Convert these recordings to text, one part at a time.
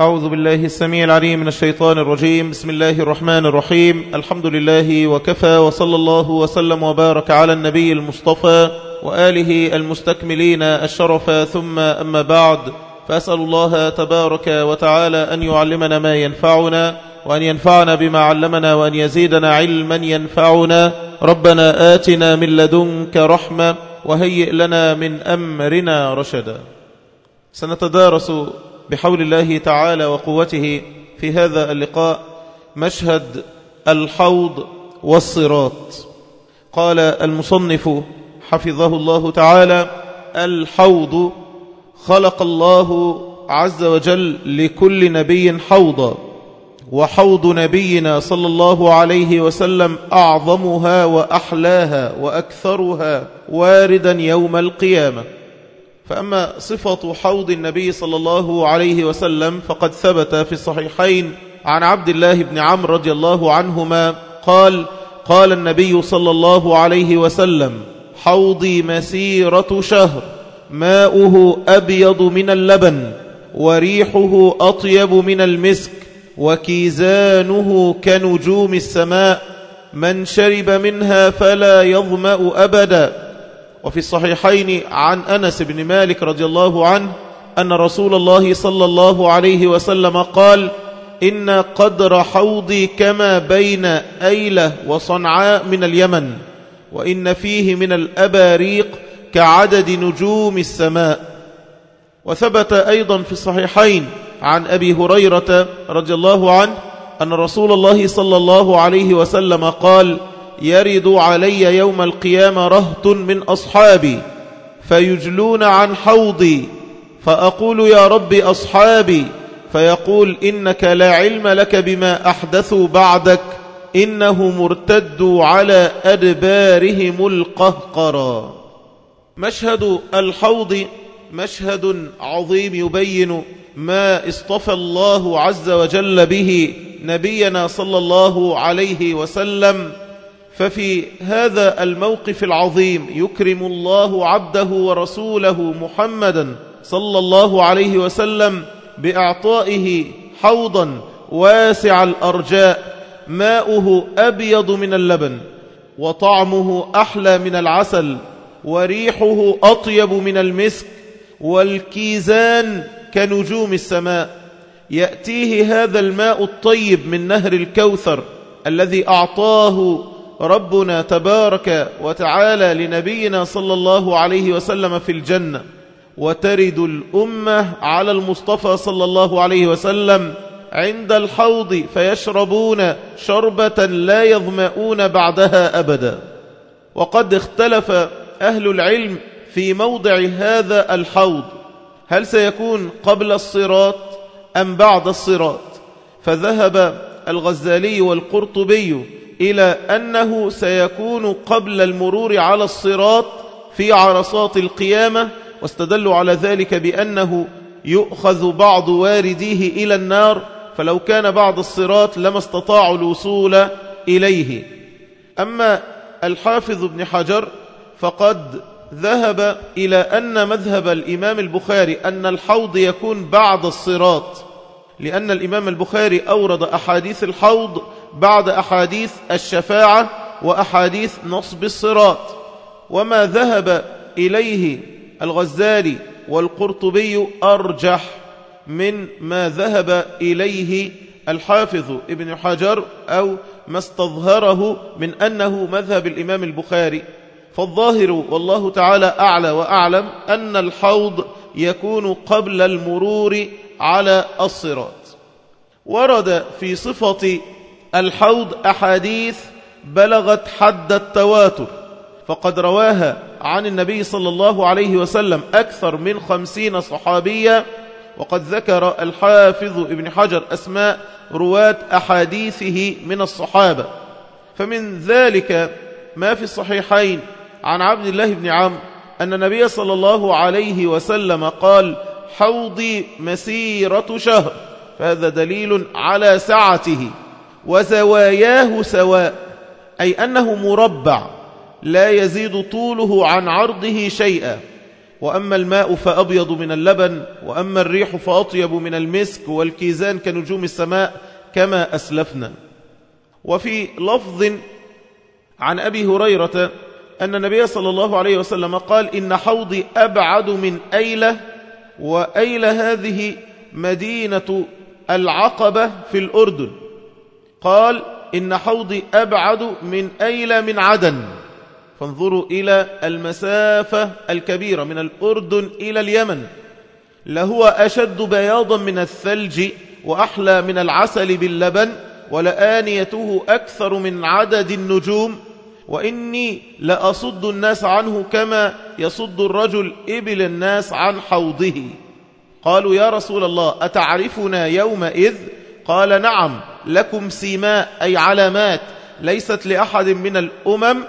أعوذ بالله السميع العليم من الشيطان الرجيم. بسم الله الرحمن الرحيم. الحمد لله وكفى وصلى الله وسلم وبارك على النبي المصطفى وآله المستكملين الشرف. ثم أما بعد فأسأل الله تبارك وتعالى أن يعلمنا ما ينفعنا وأن ينفعنا بما علمنا وأن يزيدنا علما ينفعنا. ربنا آتنا من لدنك رحمة وهيئ لنا من أمرنا رشدا. سنتدارس بحول الله تعالى وقوته في هذا اللقاء مشهد الحوض والصراط. قال المصنف حفظه الله تعالى الحوض خلق الله عز وجل لكل نبي حوضا وحوض نبينا صلى الله عليه وسلم أعظمها وأحلاها وأكثرها واردا يوم القيامة. فأما صفة حوض النبي صلى الله عليه وسلم فقد ثبت في الصحيحين عن عبد الله بن عمرو رضي الله عنهما قال قال النبي صلى الله عليه وسلم حوضي مسيرة شهر ماؤه أبيض من اللبن وريحه أطيب من المسك وكيزانه كنجوم السماء من شرب منها فلا يظمأ أبدا. وفي الصحيحين عن أنس بن مالك رضي الله عنه أن رسول الله صلى الله عليه وسلم قال إن قدر حوضي كما بين أيلة وصنعاء من اليمن وإن فيه من الأباريق كعدد نجوم السماء. وثبت أيضا في الصحيحين عن أبي هريرة رضي الله عنه أن رسول الله صلى الله عليه وسلم قال يرد علي يوم القيامة رهط من أصحابي فيجلون عن حوضي فأقول يا رب أصحابي فيقول إنك لا علم لك بما أحدثوا بعدك إنه مرتد على أدبارهم القهقرا. مشهد الحوض مشهد عظيم يبين ما اصطفى الله عز وجل به نبينا صلى الله عليه وسلم ففي هذا الموقف العظيم يكرم الله عبده ورسوله محمدا صلى الله عليه وسلم بإعطائه حوضا واسع الأرجاء ماؤه أبيض من اللبن وطعمه أحلى من العسل وريحه أطيب من المسك والكيزان كنجوم السماء. يأتيه هذا الماء الطيب من نهر الكوثر الذي أعطاه ربنا تبارك وتعالى لنبينا صلى الله عليه وسلم في الجنة وترد الأمة على المصطفى صلى الله عليه وسلم عند الحوض فيشربون شربة لا يظمؤون بعدها أبدا. وقد اختلف أهل العلم في موضع هذا الحوض هل سيكون قبل الصراط أم بعد الصراط؟ فذهب الغزالي والقرطبي إلى أنه سيكون قبل المرور على الصراط في عرصات القيامة واستدلوا على ذلك بأنه يؤخذ بعض وارديه إلى النار فلو كان بعد الصراط لما استطاعوا الوصول إليه. أما الحافظ ابن حجر فقد ذهب إلى أن مذهب الإمام البخاري أن الحوض يكون بعد الصراط لأن الإمام البخاري أورد أحاديث الحوض بعد أحاديث الشفاعة وأحاديث نصب الصراط. وما ذهب إليه الغزالي والقرطبي أرجح من ما ذهب إليه الحافظ ابن حجر أو ما استظهره من أنه مذهب الإمام البخاري. فالظاهر والله تعالى أعلى وأعلم أن الحوض يكون قبل المرور على الصراط. ورد في صفة الحوض أحاديث بلغت حد التواتر فقد رواها عن النبي صلى الله عليه وسلم أكثر من خمسين صحابية وقد ذكر الحافظ ابن حجر أسماء رواة أحاديثه من الصحابة. فمن ذلك ما في الصحيحين عن عبد الله بن عمرو أن النبي صلى الله عليه وسلم قال حوضي مسيرة شهر فهذا دليل على سعته. وزواياه سواء أي أنه مربع لا يزيد طوله عن عرضه شيئا. وأما الماء فأبيض من اللبن وأما الريح فأطيب من المسك والكيزان كنجوم السماء كما أسلفنا. وفي لفظ عن أبي هريرة أن النبي صلى الله عليه وسلم قال إن حوضي أبعد من أيلة وأيلة هذه مدينة العقبة في الأردن. قال إن حوضي أبعد من أيلة من عدن. فانظروا إلى المسافة الكبيرة من الأردن إلى اليمن. لهو أشد بياضا من الثلج وأحلى من العسل باللبن ولآنيته أكثر من عدد النجوم. وإني لأصد الناس عنه كما يصد الرجل إبل الناس عن حوضه. قالوا يا رسول الله أتعرفنا يومئذ؟ قال نعم. لكم سيماء أي علامات ليست لأحد من الأمم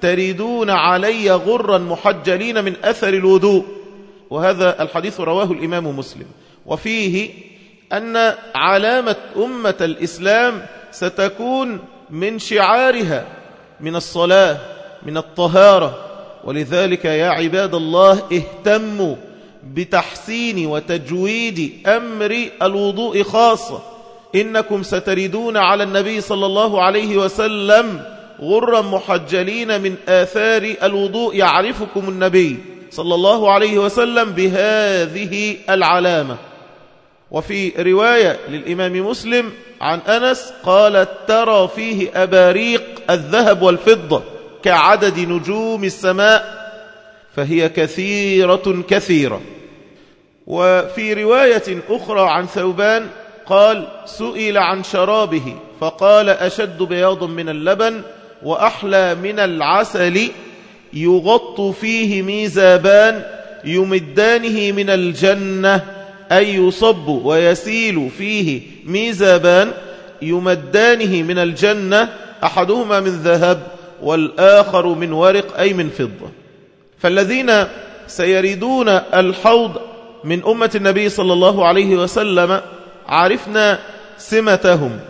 تريدون علي غرا محجلين من أثر الوضوء. وهذا الحديث رواه الإمام مسلم. وفيه أن علامة أمة الإسلام ستكون من شعارها من الصلاة من الطهارة. ولذلك يا عباد الله اهتموا بتحسين وتجويد أمر الوضوء خاصة. إنكم ستردون على النبي صلى الله عليه وسلم غرا محجلين من آثار الوضوء يعرفكم النبي صلى الله عليه وسلم بهذه العلامة. وفي رواية للإمام مسلم عن أنس قال ترى فيه أباريق الذهب والفضة كعدد نجوم السماء فهي كثيرة كثيرة. وفي رواية أخرى عن ثوبان قال سئل عن شرابه فقال أشد بياض من اللبن وأحلى من العسل يغط فيه ميزابان يمدانه من الجنة أي يصب ويسيل فيه ميزابان يمدانه من الجنة أحدهما من ذهب والآخر من ورق أي من فضة. فالذين سيريدون الحوض من أمة النبي صلى الله عليه وسلم عرفنا سمتهم.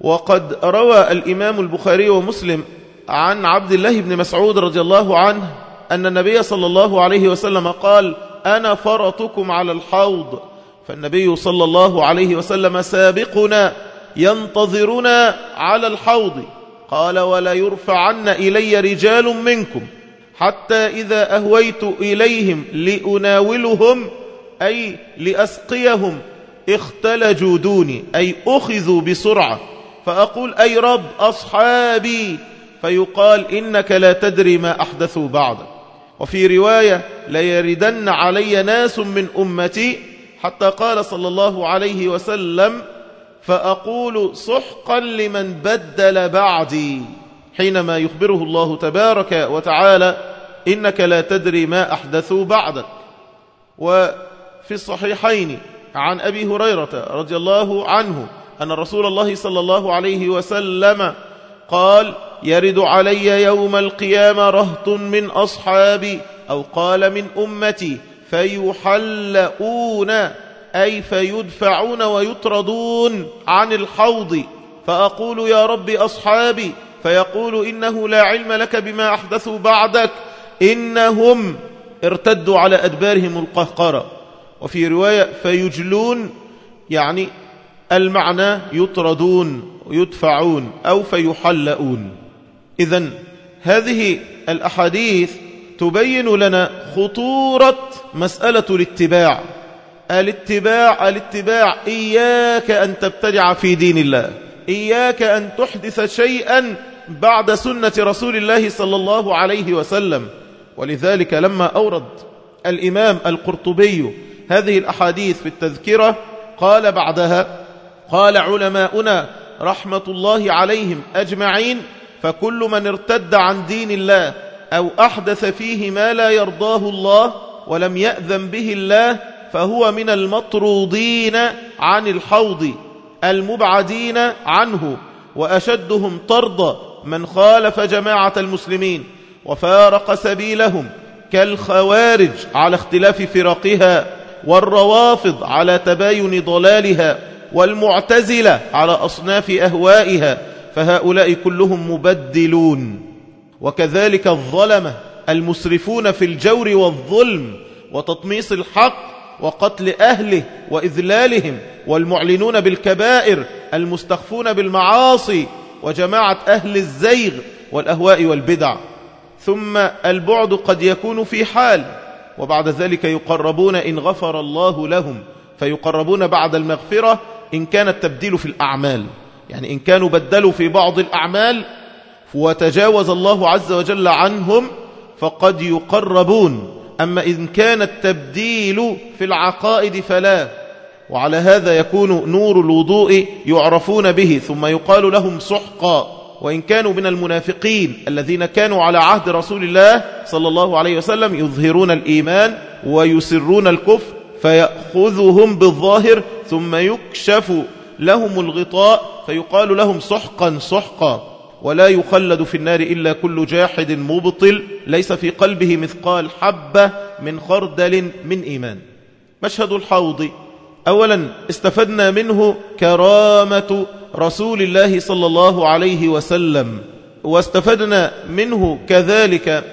وقد روى الإمام البخاري ومسلم عن عبد الله بن مسعود رضي الله عنه أن النبي صلى الله عليه وسلم قال أنا فرطكم على الحوض. فالنبي صلى الله عليه وسلم سابقنا ينتظرنا على الحوض. قال ولا يرفعن إلي رجال منكم حتى إذا أهويت إليهم لأناولهم أي لأسقيهم اختلجوا دوني أي أخذوا بسرعة فأقول أي رب أصحابي فيقال إنك لا تدري ما أحدثوا بعدك. وفي رواية ليردن علي ناس من أمتي حتى قال صلى الله عليه وسلم فأقول سحقا لمن بدل بعدي حينما يخبره الله تبارك وتعالى إنك لا تدري ما أحدثوا بعدك. وفي الصحيحين عن أبي هريرة رضي الله عنه أن رسول الله صلى الله عليه وسلم قال يرد علي يوم القيامة رهط من أصحابي أو قال من أمتي فيحلؤون أي فيدفعون ويطردون عن الحوض. فأقول يا رب أصحابي فيقول إنه لا علم لك بما أحدثوا بعدك إنهم ارتدوا على أدبارهم القهقرة. وفي رواية فيجلون يعني المعنى يطردون ويدفعون أو فيحلؤون. إذا هذه الأحاديث تبين لنا خطورة مسألة الاتباع. الاتباع الاتباع إياك أن تبتدع في دين الله. إياك أن تحدث شيئا بعد سنة رسول الله صلى الله عليه وسلم. ولذلك لما أورد الإمام القرطبي هذه الأحاديث في التذكرة قال بعدها قال علماؤنا رحمة الله عليهم أجمعين فكل من ارتد عن دين الله أو أحدث فيه ما لا يرضاه الله ولم يأذن به الله فهو من المطرودين عن الحوض المبعدين عنه وأشدهم طرد من خالف جماعة المسلمين وفارق سبيلهم كالخوارج على اختلاف فرقها. والروافض على تباين ضلالها والمعتزلة على أصناف أهوائها فهؤلاء كلهم مبدلون. وكذلك الظلمة المسرفون في الجور والظلم وتطميس الحق وقتل أهله وإذلالهم والمعلنون بالكبائر المستخفون بالمعاصي وجماعة أهل الزيغ والأهواء والبدع. ثم البعد قد يكون في حال وبعد ذلك يقربون إن غفر الله لهم فيقربون بعد المغفرة إن كان التبديل في الأعمال. يعني إن كانوا بدلوا في بعض الأعمال وتجاوز الله عز وجل عنهم فقد يقربون. أما إن كان التبديل في العقائد فلا وعلى هذا يكون نور الوضوء يعرفون به ثم يقال لهم سحقا. وإن كانوا من المنافقين الذين كانوا على عهد رسول الله صلى الله عليه وسلم يظهرون الإيمان ويسرون الكفر فيأخذهم بالظاهر ثم يكشف لهم الغطاء فيقال لهم سحقا سحقا ولا يخلد في النار إلا كل جاحد مبطل ليس في قلبه مثقال حبة من خردل من إيمان. مشهد الحوض. أولا استفدنا منه كرامة رسول الله صلى الله عليه وسلم واستفدنا منه كذلك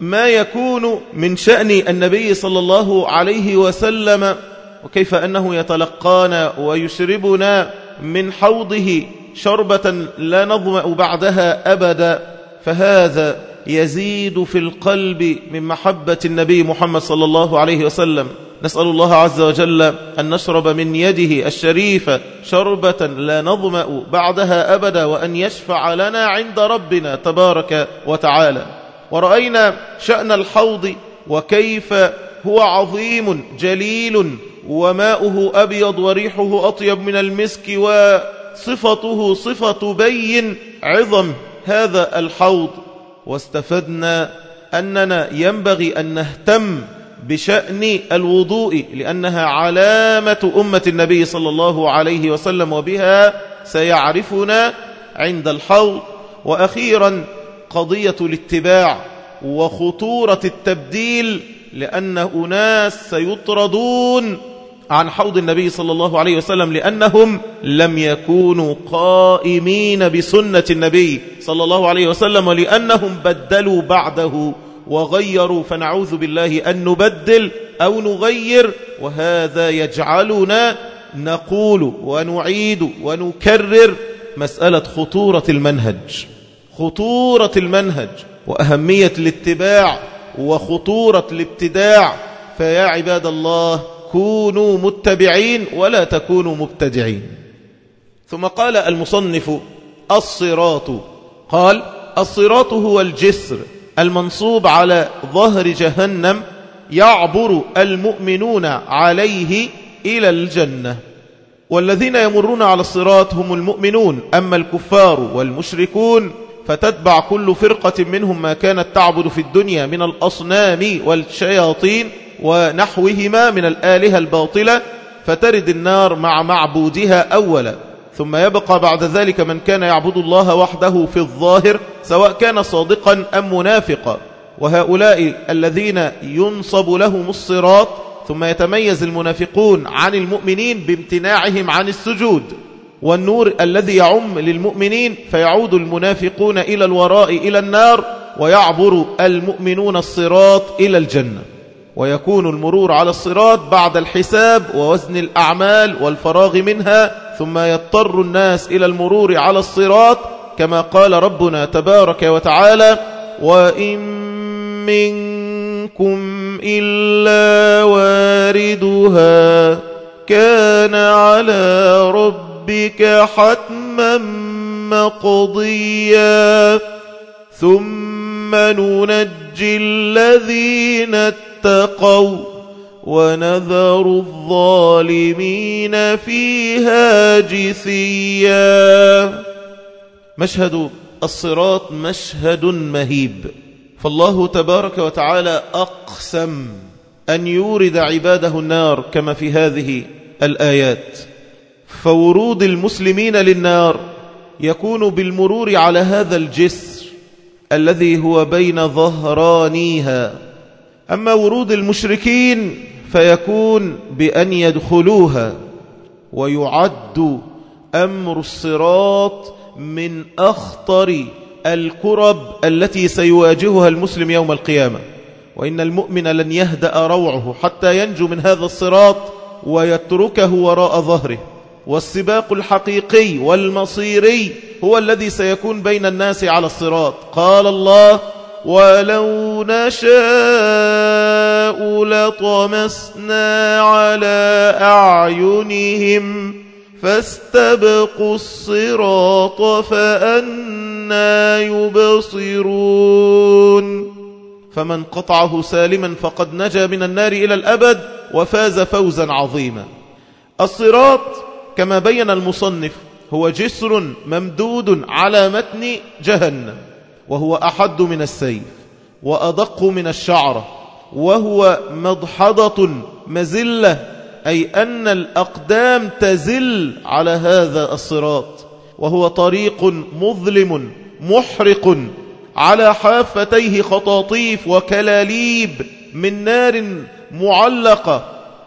ما يكون من شأن النبي صلى الله عليه وسلم وكيف أنه يتلقانا ويشربنا من حوضه شربة لا نظمأ بعدها أبدا فهذا يزيد في القلب من محبة النبي محمد صلى الله عليه وسلم. نسأل الله عز وجل أن نشرب من يده الشريفة شربة لا نظمأ بعدها أبدا وأن يشفع لنا عند ربنا تبارك وتعالى. ورأينا شأن الحوض وكيف هو عظيم جليل وماؤه أبيض وريحه أطيب من المسك وصفته صفة بين عظم هذا الحوض. واستفدنا أننا ينبغي أن نهتم بشأن الوضوء لأنها علامة أمة النبي صلى الله عليه وسلم وبها سيعرفنا عند الحوض. وأخيرا قضية الاتباع وخطورة التبديل لأن أناس سيطردون عن حوض النبي صلى الله عليه وسلم لأنهم لم يكونوا قائمين بسنة النبي صلى الله عليه وسلم ولأنهم بدلوا بعده وغيروا فنعوذ بالله أن نبدل أو نغير وهذا يجعلنا نقول ونعيد ونكرر مسألة خطورة المنهج. خطورة المنهج وأهمية الاتباع وخطورة الابتداع. فيا عباد الله كونوا متبعين ولا تكونوا مبتدعين. ثم قال المصنف الصراط. قال الصراط هو الجسر. المنصوب على ظهر جهنم يعبر المؤمنون عليه إلى الجنة. والذين يمرون على الصراط هم المؤمنون أما الكفار والمشركون فتتبع كل فرقة منهم ما كانت تعبد في الدنيا من الأصنام والشياطين ونحوهما من الآلهة الباطلة فترد النار مع معبودها أولا. ثم يبقى بعد ذلك من كان يعبد الله وحده في الظاهر سواء كان صادقا أم منافقا. وهؤلاء الذين ينصب لهم الصراط ثم يتميز المنافقون عن المؤمنين بامتناعهم عن السجود. والنور الذي يعم للمؤمنين فيعود المنافقون إلى الوراء إلى النار ويعبر المؤمنون الصراط إلى الجنة. ويكون المرور على الصراط بعد الحساب ووزن الأعمال والفراغ منها ثم يضطر الناس إلى المرور على الصراط كما قال ربنا تبارك وتعالى وإن منكم إلا واردها كان على ربك حتما مقضيا ثم ننجي الذين اتقوا ونذر الظالمين فيها جثيا مشهد الصراط مشهد مهيب. فالله تبارك وتعالى أقسم أن يورد عباده النار كما في هذه الآيات. فورود المسلمين للنار يكون بالمرور على هذا الجسر الذي هو بين ظهرانيها. أما ورود المشركين فيكون بأن يدخلوها. ويعد أمر الصراط من أخطر الكرب التي سيواجهها المسلم يوم القيامة. وإن المؤمن لن يهدأ روعه حتى ينجو من هذا الصراط ويتركه وراء ظهره. والسباق الحقيقي والمصيري هو الذي سيكون بين الناس على الصراط. قال الله ولو نشاء لطمسنا على أعينهم فاستبقوا الصراط فأنا يبصرون. فمن قطعه سالما فقد نجا من النار إلى الأبد وفاز فوزا عظيما. الصراط كما بين المصنف هو جسر ممدود على متن جهنم وهو أحد من السيف وأدق من الشعرة وهو مضحضة مزلة أي أن الأقدام تزل على هذا الصراط وهو طريق مظلم محرق على حافتيه خطاطيف وكلاليب من نار معلقة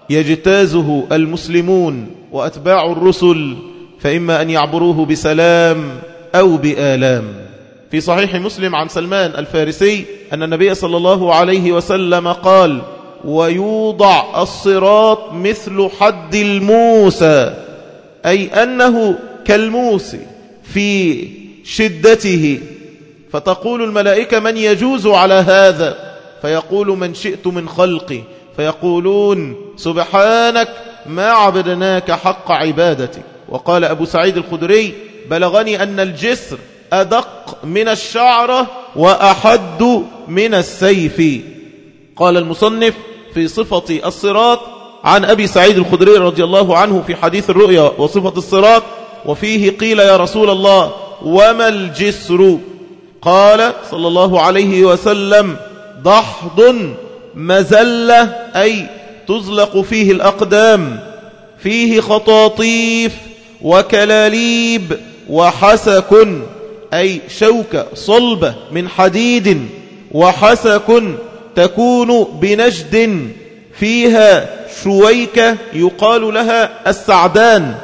يجتازه المسلمون وأتباع الرسل فإما أن يعبروه بسلام أو بآلام. في صحيح مسلم عن سلمان الفارسي أن النبي صلى الله عليه وسلم قال ويوضع الصراط مثل حد الموسى أي أنه كالموس في شدته. فتقول الملائكة من يجوز على هذا؟ فيقول من شئت من خلقي. فيقولون سبحانك ما عبدناك حق عبادتك. وقال أبو سعيد الخدري بلغني أن الجسر أدق من الشعرة وأحد من السيف. قال المصنف في صفة الصراط عن أبي سعيد الخدري رضي الله عنه في حديث الرؤيا وصفة الصراط وفيه قيل يا رسول الله وما الجسر؟ قال صلى الله عليه وسلم ضحض مزلة أي تزلق فيه الأقدام فيه خطاطيف وكلاليب وحسك أي شوكة صلبة من حديد وحسك تكون بنجد فيها شويكة يقال لها السعدان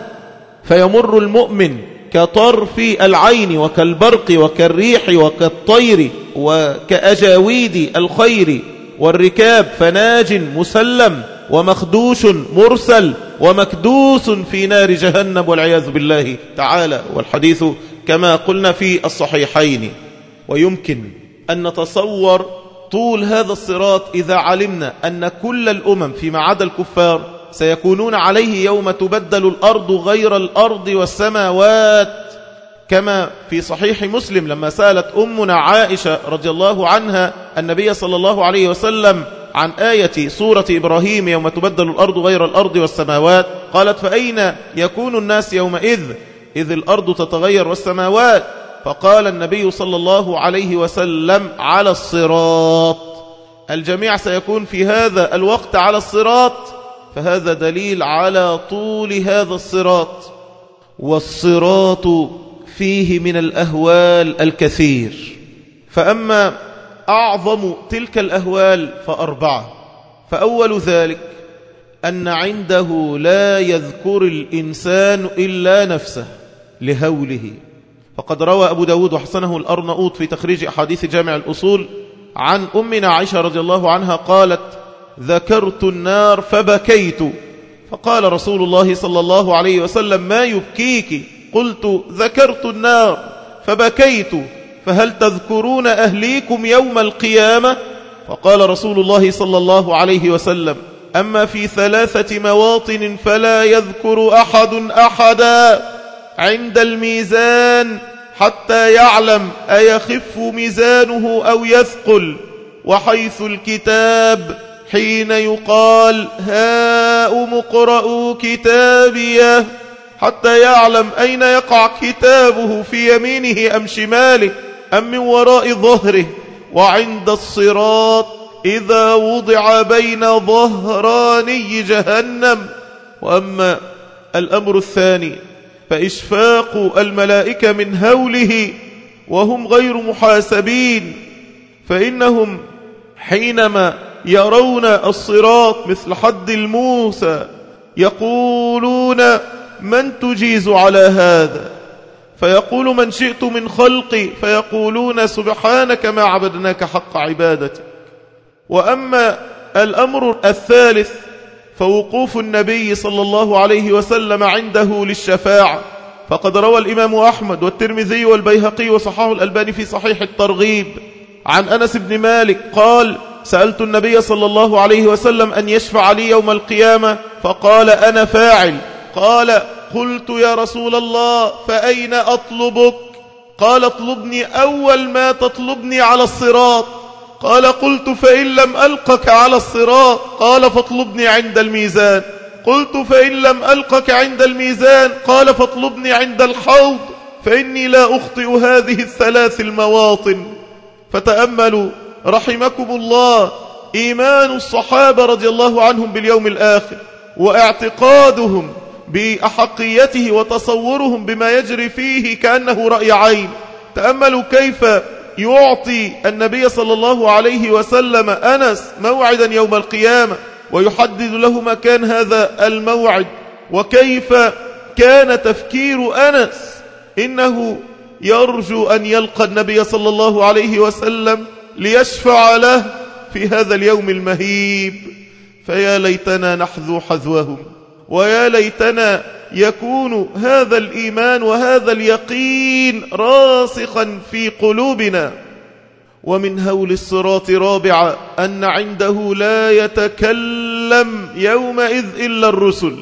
فيمر المؤمن كطرف العين وكالبرق وكالريح وكالطير وكأجاويد الخير والركاب فناج مسلم ومخدوش مرسل ومكدوس في نار جهنم والعياذ بالله تعالى والحديث كما قلنا في الصحيحين. ويمكن أن نتصور طول هذا الصراط إذا علمنا أن كل الأمم فيما عدا الكفار سيكونون عليه يوم تبدل الأرض غير الأرض والسماوات. كما في صحيح مسلم لما سألت أمنا عائشة رضي الله عنها النبي صلى الله عليه وسلم عن آية سورة إبراهيم يوم تبدل الأرض غير الأرض والسماوات قالت فأين يكون الناس يومئذ؟ إذ الأرض تتغير والسماوات. فقال النبي صلى الله عليه وسلم على الصراط. الجميع سيكون في هذا الوقت على الصراط. فهذا دليل على طول هذا الصراط. والصراط فيه من الأهوال الكثير. فأما أعظم تلك الأهوال فأربعة. فأول ذلك أن عنده لا يذكر الإنسان إلا نفسه لهوله. فقد روى أبو داود وحسنه الأرنؤوط في تخريج أحاديث جامع الأصول عن أمنا عائشة رضي الله عنها قالت ذكرت النار فبكيت فقال رسول الله صلى الله عليه وسلم ما يبكيك؟ قلت ذكرت النار فبكيت فهل تذكرون أهليكم يوم القيامة؟ فقال رسول الله صلى الله عليه وسلم أما في ثلاثة مواطن فلا يذكر أحد أحدا عند الميزان حتى يعلم أيخف ميزانه أو يثقل وحيث الكتاب حين يقال هاء مقرأوا كتابيه حتى يعلم أين يقع كتابه في يمينه أم شماله أم من وراء ظهره وعند الصراط إذا وضع بين ظهراني جهنم. وأما الأمر الثاني فإشفاق الملائكة من هوله وهم غير محاسبين فإنهم حينما يرون الصراط مثل حد الموسى يقولون من تجيز على هذا؟ فيقول من شئت من خلقي فيقولون سبحانك ما عبدناك حق عبادتك. وأما الأمر الثالث فوقوف النبي صلى الله عليه وسلم عنده للشفاعة. فقد روى الإمام أحمد والترمذي والبيهقي وصححه الألباني في صحيح الترغيب. عن أنس بن مالك قال سألت النبي صلى الله عليه وسلم أن يشفع لي يوم القيامة فقال أنا فاعل. قال قلت يا رسول الله فأين أطلبك؟ قال اطلبني أول ما تطلبني على الصراط. قال قلت فإن لم ألقك على الصراط قال فاطلبني عند الميزان. قلت فإن لم ألقك عند الميزان قال فاطلبني عند الحوض. فإني لا أخطئ هذه الثلاث المواطن. فتأملوا رحمكم الله إيمان الصحابة رضي الله عنهم باليوم الآخر واعتقادهم بأحقيته وتصورهم بما يجري فيه كأنه رأي عين. تأملوا كيف يعطي النبي صلى الله عليه وسلم أنس موعدا يوم القيامة ويحدد له مكان هذا الموعد. وكيف كان تفكير أنس؟ إنه يرجو أن يلقى النبي صلى الله عليه وسلم ليشفع له في هذا اليوم المهيب. فيا ليتنا نحذو حذوهم. ويا ليتنا يكون هذا الإيمان وهذا اليقين راسخا في قلوبنا. ومن هول الصراط رابعا أن عنده لا يتكلم يومئذ إلا الرسل.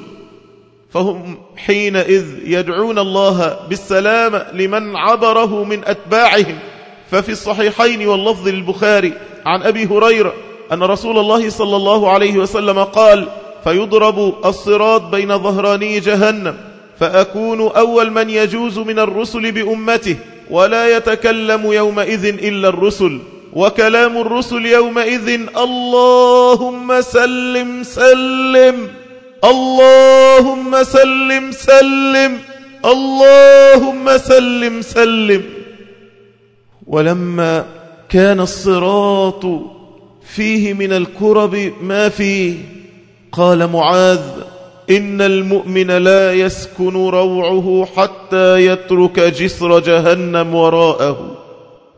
فهم حينئذ يدعون الله بالسلام لمن عبره من أتباعهم. ففي الصحيحين واللفظ للبخاري عن أبي هريرة أن رسول الله صلى الله عليه وسلم قال فيضرب الصراط بين ظهراني جهنم فأكون أول من يجوز من الرسل بأمته ولا يتكلم يومئذ إلا الرسل وكلام الرسل يومئذ اللهم سلم سلم اللهم سلم سلم اللهم سلم سلم. ولما كان الصراط فيه من الكرب ما فيه قال معاذ إن المؤمن لا يسكن روعه حتى يترك جسر جهنم وراءه.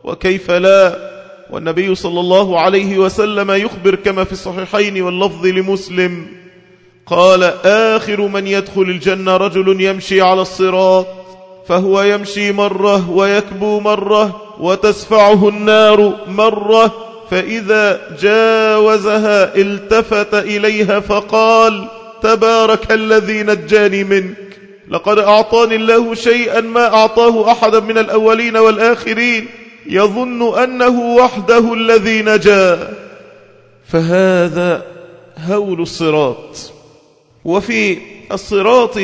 وكيف لا؟ والنبي صلى الله عليه وسلم يخبر كما في الصحيحين واللفظ لمسلم. قال آخر من يدخل الجنة رجل يمشي على الصراط فهو يمشي مرة ويكبو مرة وتسفعه النار مرة فإذا جاوزها التفت إليها فقال تبارك الذي نجاني منك. لقد أعطاني الله شيئا ما أعطاه أحدا من الأولين والآخرين. يظن أنه وحده الذي نجا. فهذا هول الصراط. وفي الصراط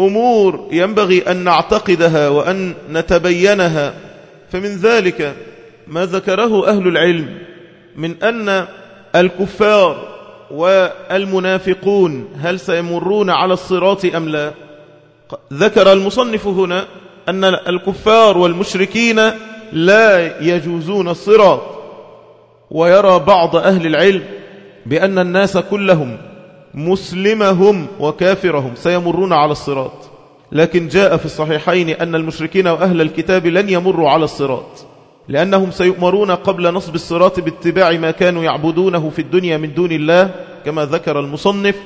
أمور ينبغي أن نعتقدها وأن نتبينها. فمن ذلك ما ذكره أهل العلم. من أن الكفار والمنافقون هل سيمرون على الصراط أم لا؟ ذكر المصنف هنا أن الكفار والمشركين لا يجوزون الصراط ويرى بعض أهل العلم بأن الناس كلهم مسلمهم وكافرهم سيمرون على الصراط. لكن جاء في الصحيحين أن المشركين وأهل الكتاب لن يمروا على الصراط. لأنهم سيؤمرون قبل نصب الصراط باتباع ما كانوا يعبدونه في الدنيا من دون الله كما ذكر المصنف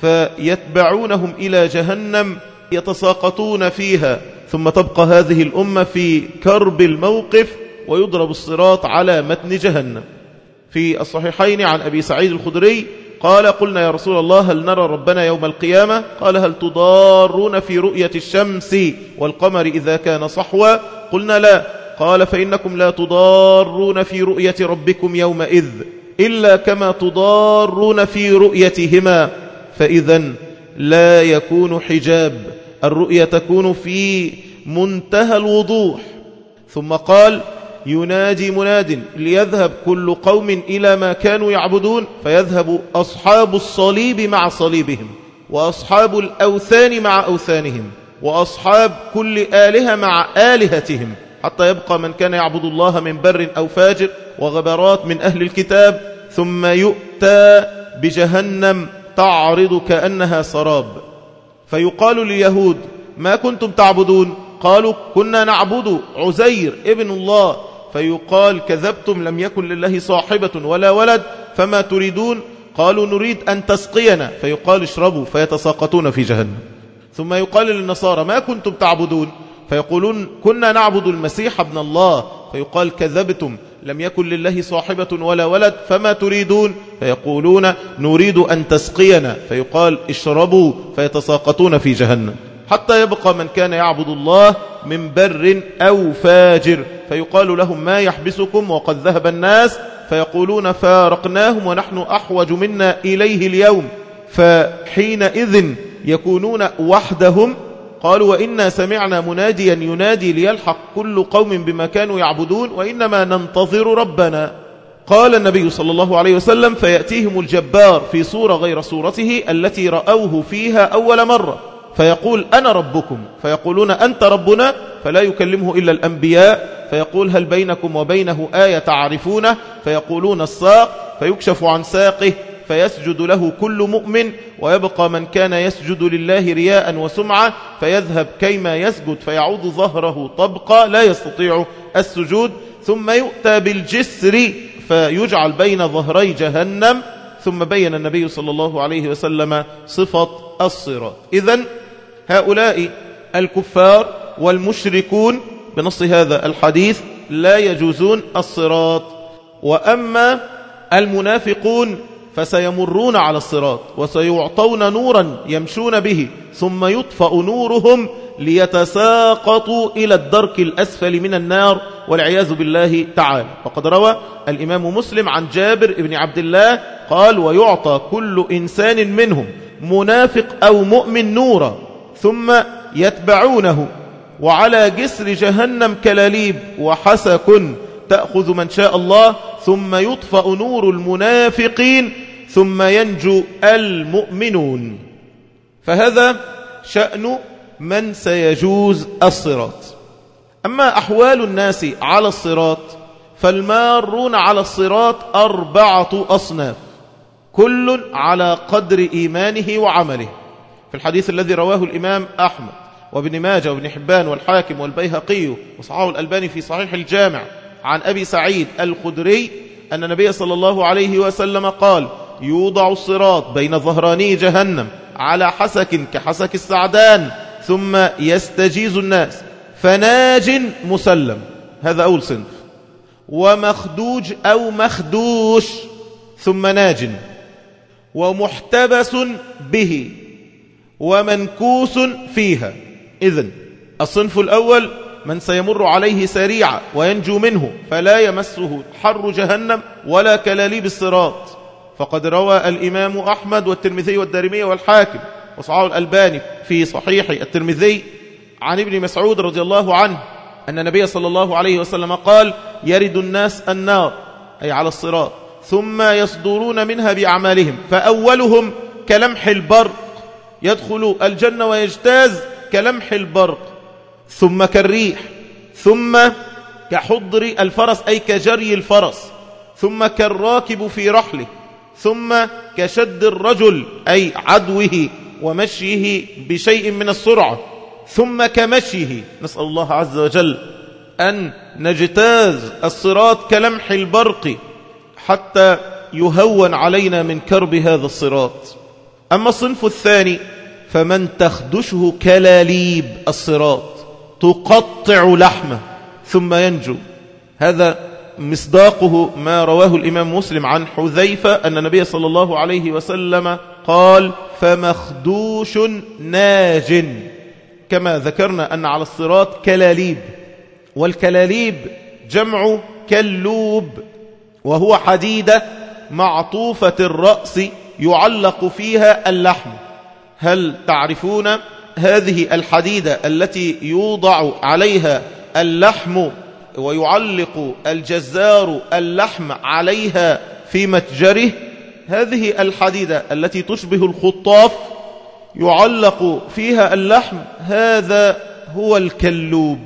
فيتبعونهم إلى جهنم يتساقطون فيها ثم تبقى هذه الأمة في كرب الموقف ويضرب الصراط على متن جهنم. في الصحيحين عن أبي سعيد الخدري قال قلنا يا رسول الله هل نرى ربنا يوم القيامة؟ قال هل تضارون في رؤية الشمس والقمر إذا كان صحوا قلنا لا. قال فإنكم لا تضارون في رؤية ربكم يومئذ إلا كما تضارون في رؤيتهما فإذا لا يكون حجاب الرؤية تكون في منتهى الوضوح. ثم قال ينادي مناد ليذهب كل قوم إلى ما كانوا يعبدون فيذهب أصحاب الصليب مع صليبهم وأصحاب الأوثان مع أوثانهم وأصحاب كل آلهة مع آلهتهم. حتى يبقى من كان يعبد الله من بر أو فاجر وغبرات من أهل الكتاب ثم يؤتى بجهنم تعرض كأنها سراب. فيقال لليهود ما كنتم تعبدون؟ قالوا كنا نعبد عزير ابن الله. فيقال كذبتم لم يكن لله صاحبة ولا ولد فما تريدون؟ قالوا نريد أن تسقينا. فيقال اشربوا فيتساقطون في جهنم. ثم يقال للنصارى ما كنتم تعبدون؟ فيقولون كنا نعبد المسيح ابن الله. فيقال كذبتم لم يكن لله صاحبة ولا ولد فما تريدون؟ فيقولون نريد أن تسقينا. فيقال اشربوا فيتساقطون في جهنم. حتى يبقى من كان يعبد الله من بر أو فاجر. فيقال لهم ما يحبسكم وقد ذهب الناس. فيقولون فارقناهم ونحن أحوج منا إليه اليوم. فحينئذ يكونون وحدهم قالوا وإنا سمعنا مناديا ينادي ليلحق كل قوم بما كانوا يعبدون وإنما ننتظر ربنا. قال النبي صلى الله عليه وسلم فيأتيهم الجبار في صورة غير صورته التي رأوه فيها أول مرة. فيقول أنا ربكم. فيقولون أنت ربنا فلا يكلمه إلا الأنبياء. فيقول هل بينكم وبينه آية تعرفونه؟ فيقولون الساق. فيكشف عن ساقه. فيسجد له كل مؤمن ويبقى من كان يسجد لله رياء وسمعة فيذهب كيما يسجد فيعود ظهره طبقا لا يستطيع السجود ثم يؤتى بالجسر فيجعل بين ظهري جهنم ثم بين النبي صلى الله عليه وسلم صفة الصراط. إذن هؤلاء الكفار والمشركون بنص هذا الحديث لا يجوزون الصراط. وأما المنافقون فسيمرون على الصراط وسيعطون نورا يمشون به ثم يطفأ نورهم ليتساقطوا إلى الدرك الأسفل من النار والعياذ بالله تعالى. وقد روى الإمام مسلم عن جابر بن عبد الله قال ويعطى كل إنسان منهم منافق أو مؤمن نورا ثم يتبعونه وعلى جسر جهنم كلاليب وحسك تأخذ من شاء الله ثم يطفأ نور المنافقين ثم ينجو المؤمنون. فهذا شأن من سيجوز الصراط. أما أحوال الناس على الصراط فالمارون على الصراط أربعة أصناف. كل على قدر إيمانه وعمله. في الحديث الذي رواه الإمام أحمد وابن ماجه وابن حبان والحاكم والبيهقي وصحاه الألباني في صحيح الجامع. عن أبي سعيد الخدري أن النبي صلى الله عليه وسلم قال يوضع الصراط بين ظهراني جهنم على حسك كحسك السعدان ثم يستجيز الناس فناج مسلم. هذا أول صنف. ومخدوج أو مخدوش ثم ناج ومحتبس به ومنكوس فيها. إذن الصنف الأول من سيمر عليه سريعا وينجو منه فلا يمسه حر جهنم ولا كلاليب الصراط. فقد روى الإمام أحمد والترمذي والدارمي والحاكم وصعاه الألباني في صحيح الترمذي عن ابن مسعود رضي الله عنه أن النبي صلى الله عليه وسلم قال يرد الناس النار أي على الصراط ثم يصدرون منها بأعمالهم فأولهم كلمح البرق يدخل الجنة ويجتاز كلمح البرق. ثم كالريح ثم كحضر الفرس أي كجري الفرس ثم كالراكب في رحله ثم كشد الرجل أي عدوه ومشيه بشيء من السرعة ثم كمشيه. نسأل الله عز وجل أن نجتاز الصراط كلمح البرق حتى يهون علينا من كرب هذا الصراط. أما الصنف الثاني فمن تخدشه كلاليب الصراط. تقطع لحمه ثم ينجو. هذا مصداقه ما رواه الإمام مسلم عن حذيفة أن النبي صلى الله عليه وسلم قال فمخدوش ناج. كما ذكرنا أن على الصراط كلاليب والكلاليب جمع كلوب وهو حديدة معطوفة الرأس يعلق فيها اللحم. هل تعرفون هذه الحديدة التي يوضع عليها اللحم ويعلق الجزار اللحم عليها في متجره هذه الحديدة التي تشبه الخطاف يعلق فيها اللحم هذا هو الكلوب.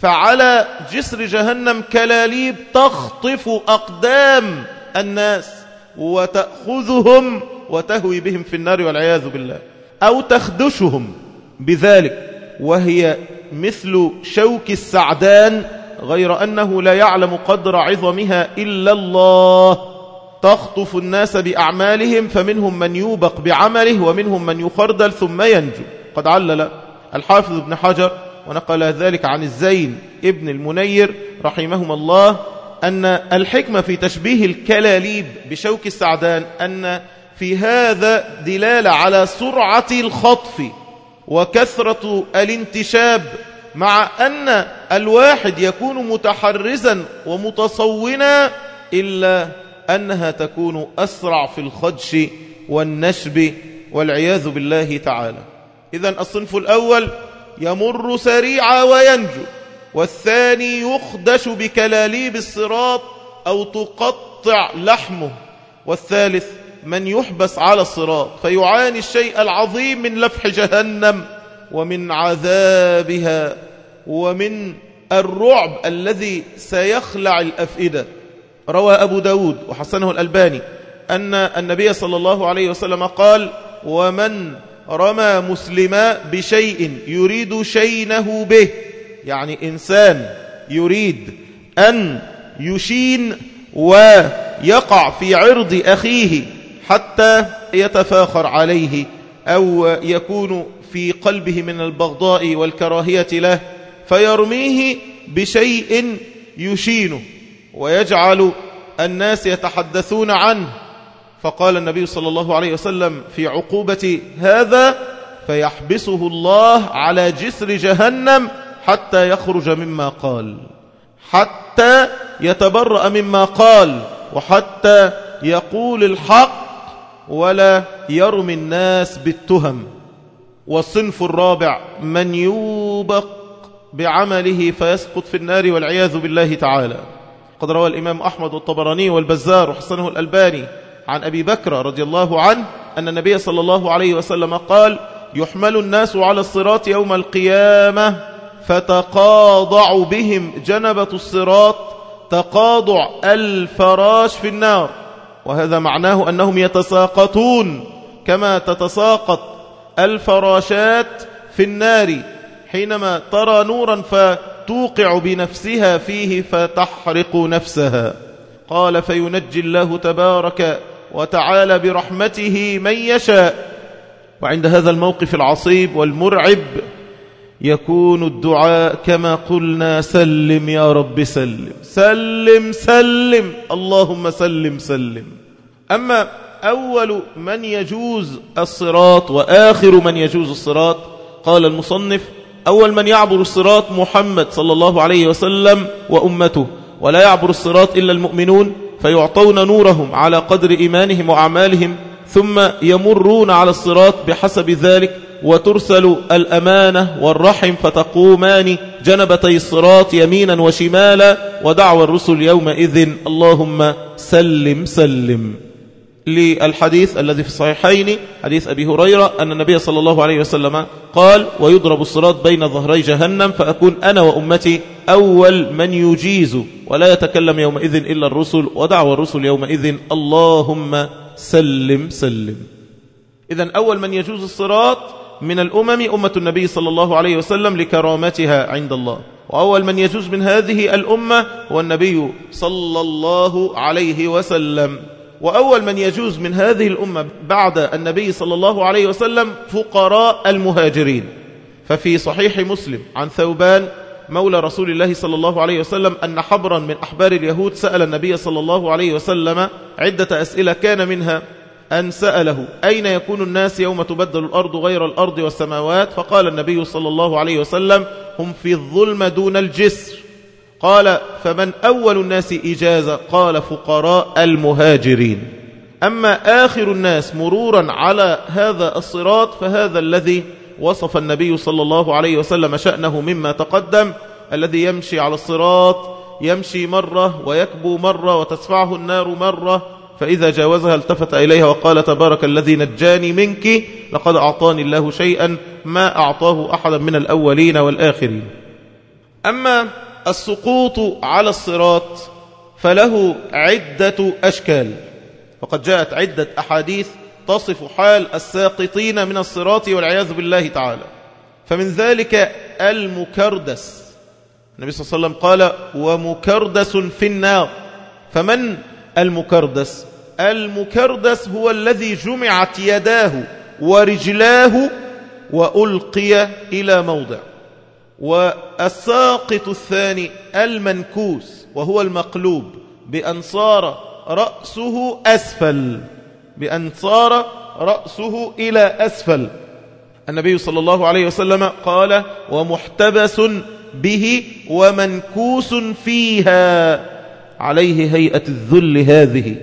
فعلى جسر جهنم كلاليب تخطف أقدام الناس وتأخذهم وتهوي بهم في النار والعياذ بالله أو تخدشهم. بذلك وهي مثل شوك السعدان غير أنه لا يعلم قدر عظمها إلا الله. تخطف الناس بأعمالهم فمنهم من يوبق بعمله ومنهم من يخردل ثم ينجو. قد علل الحافظ ابن حجر ونقل ذلك عن الزين ابن المنير رحمهما الله أن الحكمة في تشبيه الكلاليب بشوك السعدان أن في هذا دلالة على سرعة الخطف. وكثرة الانتشاب مع أن الواحد يكون متحرزا ومتصونا إلا أنها تكون أسرع في الخدش والنشب والعياذ بالله تعالى. إذا الصنف الأول يمر سريعا وينجو والثاني يخدش بكلاليب الصراط أو تقطع لحمه والثالث من يحبس على الصراط فيعاني الشيء العظيم من لفح جهنم ومن عذابها ومن الرعب الذي سيخلع الأفئدة. روى أبو داود وحسنه الألباني أن النبي صلى الله عليه وسلم قال ومن رمى مسلما بشيء يريد شينه به. يعني إنسان يريد أن يشين ويقع في عرض أخيه حتى يتفاخر عليه أو يكون في قلبه من البغضاء والكراهية له فيرميه بشيء يشينه ويجعل الناس يتحدثون عنه. فقال النبي صلى الله عليه وسلم في عقوبة هذا فيحبسه الله على جسر جهنم حتى يخرج مما قال حتى يتبرأ مما قال وحتى يقول الحق ولا يرمي الناس بالتهم. والصنف الرابع من يوبق بعمله فيسقط في النار والعياذ بالله تعالى. قد روى الإمام أحمد والطبراني والبزار وحسنه الألباني عن أبي بكر رضي الله عنه أن النبي صلى الله عليه وسلم قال يحمل الناس على الصراط يوم القيامة فتقاضع بهم جنبة الصراط تقاضع الفراش في النار. وهذا معناه أنهم يتساقطون كما تتساقط الفراشات في النار حينما ترى نورا فتوقع بنفسها فيه فتحرق نفسها. قال فينجي الله تبارك وتعالى برحمته من يشاء. وعند هذا الموقف العصيب والمرعب يكون الدعاء كما قلنا سلم يا رب سلم. سلم سلم. اللهم سلم سلم. أما أول من يجوز الصراط وآخر من يجوز الصراط قال المصنف أول من يعبر الصراط محمد صلى الله عليه وسلم وأمته ولا يعبر الصراط إلا المؤمنون فيعطون نورهم على قدر إيمانهم وأعمالهم ثم يمرون على الصراط بحسب ذلك وترسل الأمانة والرحم فتقومان جنبتي الصراط يمينا وشمالا ودعوى الرسل يومئذ. اللهم سلم سلم. للحديث الذي في الصحيحين حديث أبي هريرة أن النبي صلى الله عليه وسلم قال ويضرب الصراط بين ظهري جهنم فأكون أنا وأمتي أول من يجيز ولا يتكلم يومئذ إلا الرسل ودعوى الرسل يومئذ. اللهم سلم سلم. إذا أول من يجوز الصراط من الأمم أمة النبي صلى الله عليه وسلم لكرامتها عند الله. وأول من يجوز من هذه الأمة هو النبي صلى الله عليه وسلم. وأول من يجوز من هذه الأمة بعد النبي صلى الله عليه وسلم فقراء المهاجرين. ففي صحيح مسلم عن ثوبان مولى رسول الله صلى الله عليه وسلم أن حبرا من أحبار اليهود سأل النبي صلى الله عليه وسلم عدة أسئلة كان منها أن سأله أين يكون الناس يوم تبدل الأرض غير الأرض والسماوات؟ فقال النبي صلى الله عليه وسلم هم في الظلم دون الجسر. قال فمن أول الناس إجازة؟ قال فقراء المهاجرين. أما آخر الناس مرورا على هذا الصراط فهذا الذي وصف النبي صلى الله عليه وسلم شأنه مما تقدم الذي يمشي على الصراط يمشي مرة ويكبو مرة وتسفعه النار مرة فإذا جاوزها التفت إليها وقال تبارك الذي نجاني منك لقد أعطاني الله شيئا ما أعطاه أحدا من الأولين والآخرين. أما السقوط على الصراط فله عدة أشكال. فقد جاءت عدة أحاديث تصف حال الساقطين من الصراط والعياذ بالله تعالى. فمن ذلك المكردس. النبي صلى الله عليه وسلم قال ومكردس في النار. فمن المكردس. المكردس هو الذي جمعت يداه ورجلاه وألقي إلى موضع. والساقط الثاني المنكوس وهو المقلوب بأن صار رأسه أسفل. بأن صار رأسه إلى أسفل. النبي صلى الله عليه وسلم قال ومحتبس به ومنكوس فيها. عليه هيئة الذل هذه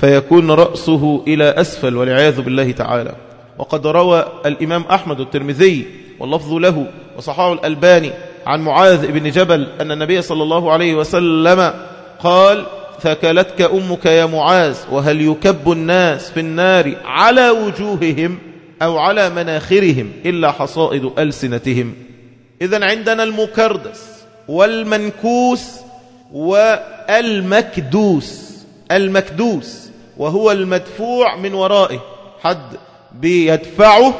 فيكون رأسه إلى أسفل والعياذ بالله تعالى. وقد روى الإمام أحمد الترمذي واللفظ له وصحاه الألباني عن معاذ بن جبل أن النبي صلى الله عليه وسلم قال ثكلتك أمك يا معاذ وهل يكب الناس في النار على وجوههم أو على مناخرهم إلا حصائد ألسنتهم؟ إذا عندنا المكردس والمنكوس والمكدوس المكدوس وهو المدفوع من ورائه حد بيدفعه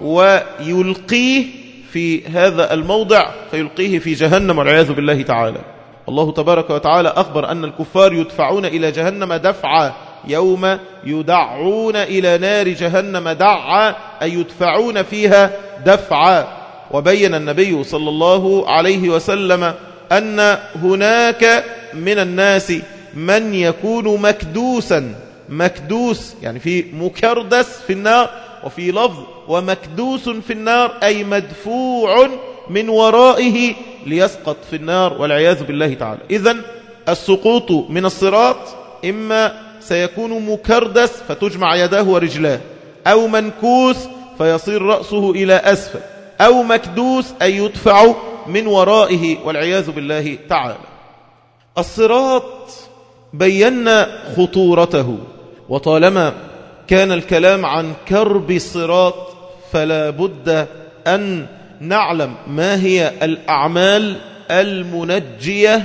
ويلقيه في هذا الموضع فيلقيه في جهنم والعياذ بالله تعالى. الله تبارك وتعالى أخبر أن الكفار يدفعون إلى جهنم دفعا يوم يدعون إلى نار جهنم دعا أي يدفعون فيها دفعا. وبين النبي صلى الله عليه وسلم أن هناك من الناس من يكون مكدوسا مكدوس يعني في مكردس في النار وفي لفظ ومكدوس في النار أي مدفوع من ورائه ليسقط في النار والعياذ بالله تعالى. إذن السقوط من الصراط إما سيكون مكردس فتجمع يداه ورجلاه أو منكوس فيصير رأسه إلى أسفل. أو مكدوس أي يدفع من ورائه والعياذ بالله تعالى. الصراط بينا خطورته وطالما كان الكلام عن كرب الصراط فلا بد أن نعلم ما هي الأعمال المنجية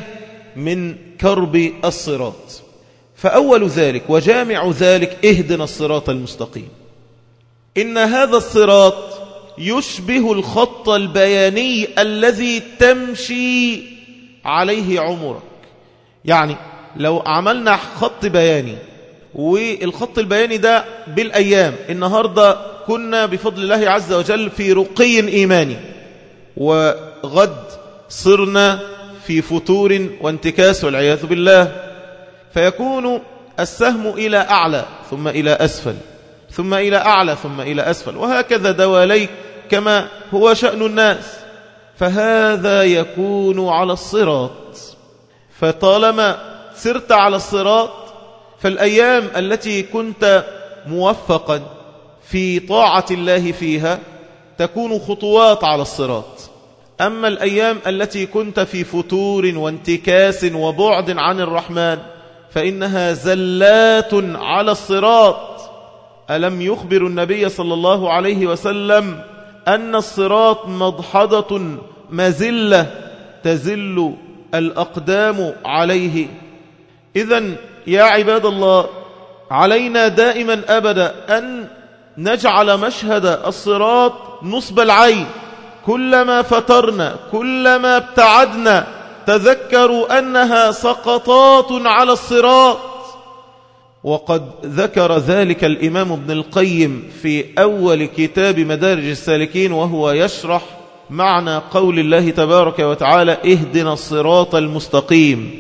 من كرب الصراط. فأول ذلك وجامع ذلك اهدنا الصراط المستقيم. إن هذا الصراط يشبه الخط البياني الذي تمشي عليه عمرك. يعني لو عملنا خط بياني والخط البياني ده بالأيام النهاردة كنا بفضل الله عز وجل في رقي إيماني وغد صرنا في فتور وانتكاس والعياذ بالله. فيكون السهم إلى أعلى ثم إلى أسفل. ثم إلى أعلى ثم إلى أسفل. وهكذا دواليك كما هو شأن الناس. فهذا يكون على الصراط. فطالما سرت على الصراط فالأيام التي كنت موفقا في طاعة الله فيها تكون خطوات على الصراط. أما الأيام التي كنت في فتور وانتكاس وبعد عن الرحمن فإنها زلات على الصراط. ألم يخبر النبي صلى الله عليه وسلم أن الصراط مضحضة مزلة تزل الأقدام عليه؟ إذا يا عباد الله علينا دائما أبدا أن نجعل مشهد الصراط نصب العين. كلما فترنا كلما ابتعدنا تذكروا أنها سقطات على الصراط. وقد ذكر ذلك الإمام ابن القيم في أول كتاب مدارج السالكين وهو يشرح معنى قول الله تبارك وتعالى اهدنا الصراط المستقيم.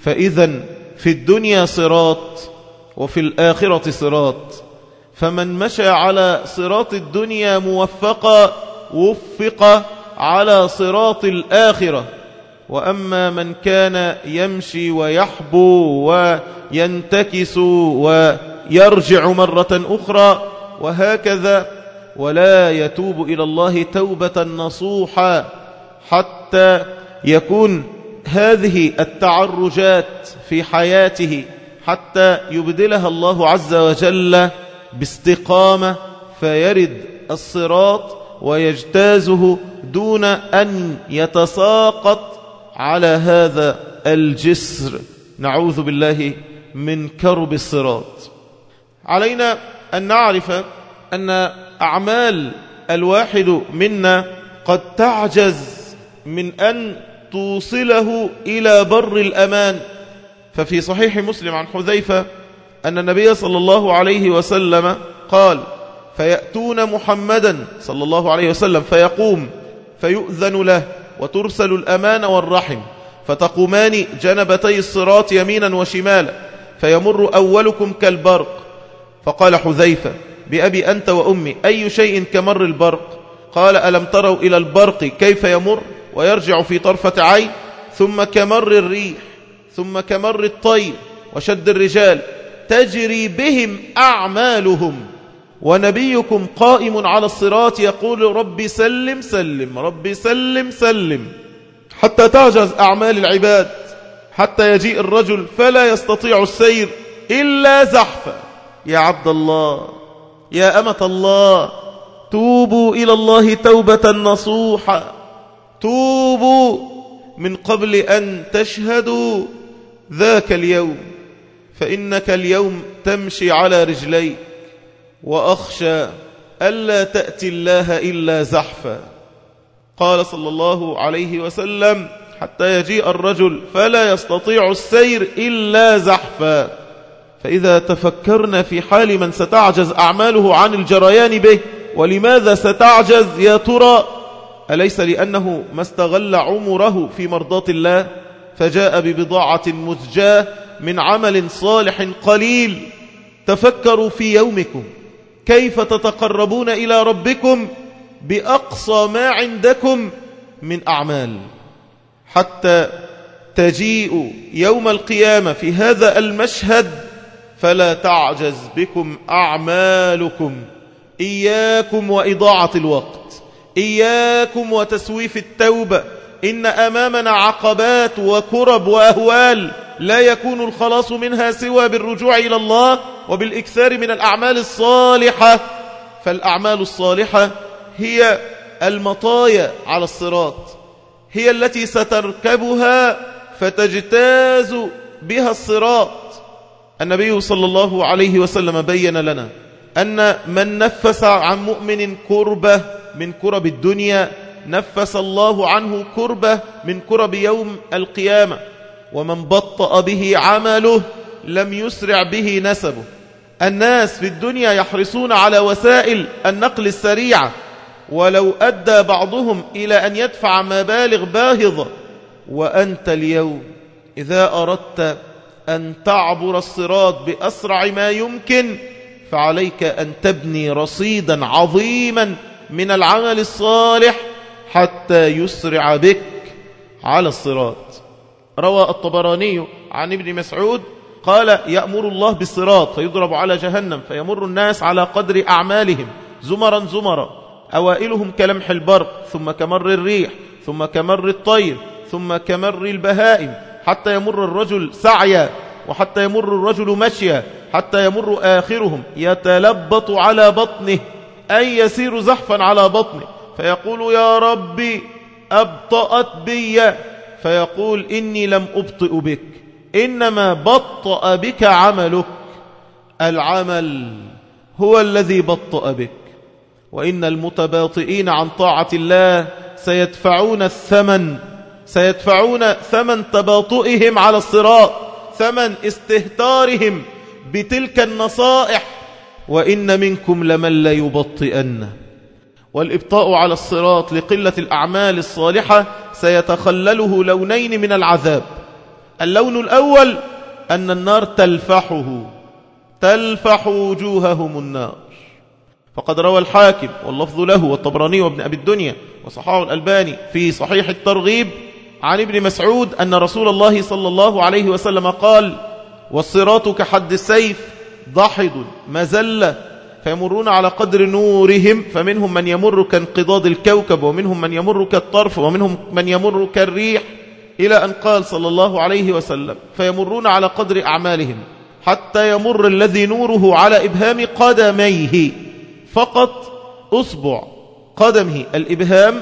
فإذا في الدنيا صراط وفي الآخرة صراط. فمن مشى على صراط الدنيا موفقا وفق على صراط الآخرة. وأما من كان يمشي ويحبو وينتكس ويرجع مرة أخرى وهكذا ولا يتوب إلى الله توبة نصوحا حتى يكون هذه التعرجات في حياته حتى يبدلها الله عز وجل باستقامة فيرد الصراط ويجتازه دون أن يتساقط على هذا الجسر. نعوذ بالله من كرب الصراط. علينا أن نعرف أن أعمال الواحد منا قد تعجز من أن توصله إلى بر الأمان. ففي صحيح مسلم عن حذيفة أن النبي صلى الله عليه وسلم قال فيأتون محمدا صلى الله عليه وسلم فيقوم فيؤذن له وترسل الأمان والرحم فتقومان جنبتي الصراط يمينا وشمالا. فيمر أولكم كالبرق. فقال حذيفة بأبي أنت وأمي أي شيء كمر البرق؟ قال ألم تروا إلى البرق كيف يمر؟ ويرجع في طرفة عين ثم كمر الريح ثم كمر الطير وشد الرجال. تجري بهم أعمالهم. ونبيكم قائم على الصراط يقول رب سلم سلم رب سلم سلم. حتى تعجز أعمال العباد. حتى يجيء الرجل فلا يستطيع السير إلا زحفا. يا عبد الله يا أمة الله توبوا إلى الله توبة نصوحا. توبوا من قبل أن تشهدوا ذاك اليوم فإنك اليوم تمشي على رجليك. وأخشى ألا تأتي الله إلا زحفا. قال صلى الله عليه وسلم حتى يجيء الرجل فلا يستطيع السير إلا زحفا. فإذا تفكرنا في حال من ستعجز أعماله عن الجريان به ولماذا ستعجز يا ترى؟ أليس لأنه ما استغل عمره في مرضات الله؟ فجاء ببضاعة مزجاة من عمل صالح قليل. تفكروا في يومكم. كيف تتقربون إلى ربكم بأقصى ما عندكم من أعمال؟ حتى تجيء يوم القيامة في هذا المشهد فلا تعجز بكم أعمالكم. إياكم وإضاعة الوقت. إياكم وتسويف التوبة. إن أمامنا عقبات وكرب وأهوال. لا يكون الخلاص منها سوى بالرجوع إلى الله وبالإكثار من الأعمال الصالحة. فالأعمال الصالحة هي المطايا على الصراط. هي التي ستركبها فتجتاز بها الصراط. النبي صلى الله عليه وسلم بين لنا أن من نفس عن مؤمن كربة من كرب الدنيا نفس الله عنه كربة من كرب يوم القيامة. ومن بطأ به عمله لم يسرع به نسبه. الناس في الدنيا يحرصون على وسائل النقل السريعة. ولو أدى بعضهم إلى أن يدفع مبالغ باهظة وأنت اليوم إذا أردت أن تعبر الصراط بأسرع ما يمكن فعليك أن تبني رصيدا عظيما من العمل الصالح حتى يسرع بك على الصراط. روى الطبراني عن ابن مسعود قال يأمر الله بالصراط فيضرب على جهنم فيمر الناس على قدر أعمالهم زمرا زمرا. أوائلهم كلمح البرق ثم كمر الريح ثم كمر الطير ثم كمر البهائم حتى يمر الرجل سعيا وحتى يمر الرجل مشيا حتى يمر آخرهم يتلبط على بطنه أي يسير زحفا على بطنه. فيقول يا ربي أبطأت بي فيقول إني لم أبطئ بك إنما بطأ بك عملك العمل هو الذي بطأ بك. وإن المتباطئين عن طاعة الله سيدفعون الثمن سيدفعون ثمن تباطئهم على الصراط ثمن استهتارهم بتلك النصائح. وإن منكم لمن لا يبطئن والإبطاء على الصراط لقلة الأعمال الصالحة سيتخلله لونين من العذاب. اللون الأول أن النار تلفحه تلفح وجوههم النار. فقد روى الحاكم واللفظ له والطبراني وابن أبي الدنيا وصححه الألباني في صحيح الترغيب عن ابن مسعود أن رسول الله صلى الله عليه وسلم قال والصراط كحد السيف ضحد مزلة فيمرون على قدر نورهم فمنهم من يمر كانقضاض الكوكب ومنهم من يمر كالطرف ومنهم من يمر كالريح إلى أن قال صلى الله عليه وسلم فيمرون على قدر أعمالهم حتى يمر الذي نوره على إبهام قدميه فقط أصبع قدمه. الإبهام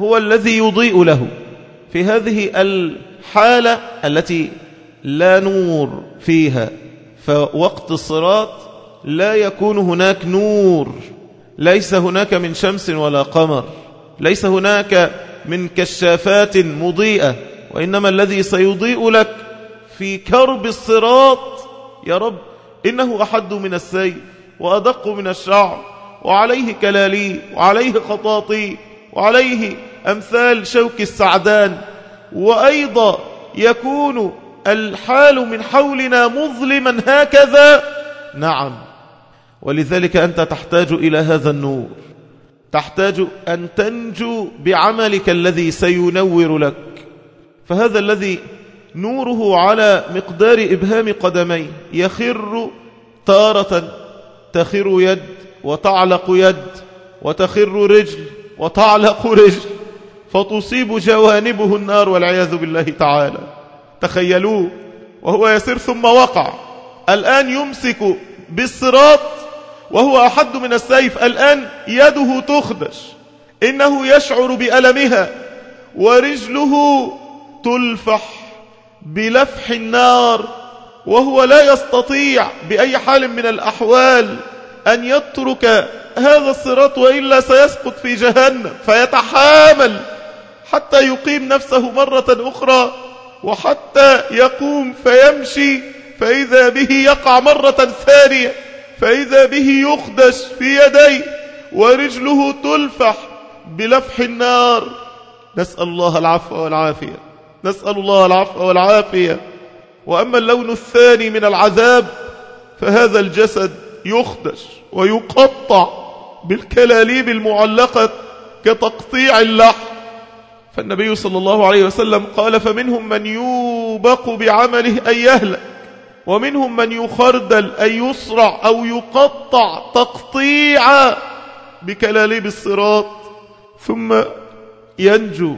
هو الذي يضيء له. في هذه الحالة التي لا نور فيها فوقت الصراط لا يكون هناك نور. ليس هناك من شمس ولا قمر. ليس هناك من كشافات مضيئة. وإنما الذي سيضيء لك في كرب الصراط. يا رب إنه أحد من السيف وأدق من الشعر. وعليه كلالي وعليه خطاطي وعليه أمثال شوك السعدان. وأيضا يكون الحال من حولنا مظلما هكذا. نعم. ولذلك أنت تحتاج إلى هذا النور. تحتاج أن تنجو بعملك الذي سينور لك. فهذا الذي نوره على مقدار إبهام قدميه يخر تارة تخر يد وتعلق يد وتخر رجل وتعلق رجل فتصيب جوانبه النار والعياذ بالله تعالى. تخيلوه وهو يسير ثم وقع. الآن يمسك بالصراط وهو أحد من السيف. الآن يده تخدش. إنه يشعر بألمها ورجله تلفح بلفح النار وهو لا يستطيع بأي حال من الأحوال أن يترك هذا الصراط وإلا سيسقط في جهنم فيتحامل حتى يقيم نفسه مرة أخرى وحتى يقوم فيمشي فإذا به يقع مرة ثانية فإذا به يخدش في يديه ورجله تلفح بلفح النار. نسأل الله العفو والعافية. نسأل الله العفو والعافية. وأما اللون الثاني من العذاب فهذا الجسد يخدش ويقطع بالكلاليب المعلقة كتقطيع اللحم. فالنبي صلى الله عليه وسلم قال فمنهم من يوبق بعمله أن يهلك ومنهم من يخردل أن يصرع أو يقطع تقطيعا بكلاليب الصراط ثم ينجو.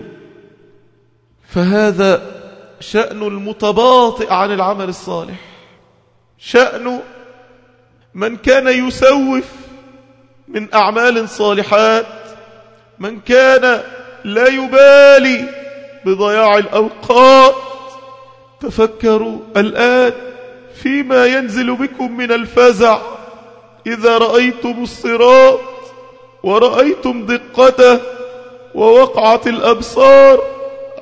فهذا شأن المتباطئ عن العمل الصالح. شأن من كان يسوف من أعمال صالحات من كان لا يبالي بضياع الأوقات تفكروا الآن فيما ينزل بكم من الفزع. إذا رأيتم الصراط ورأيتم دقته ووقعت الأبصار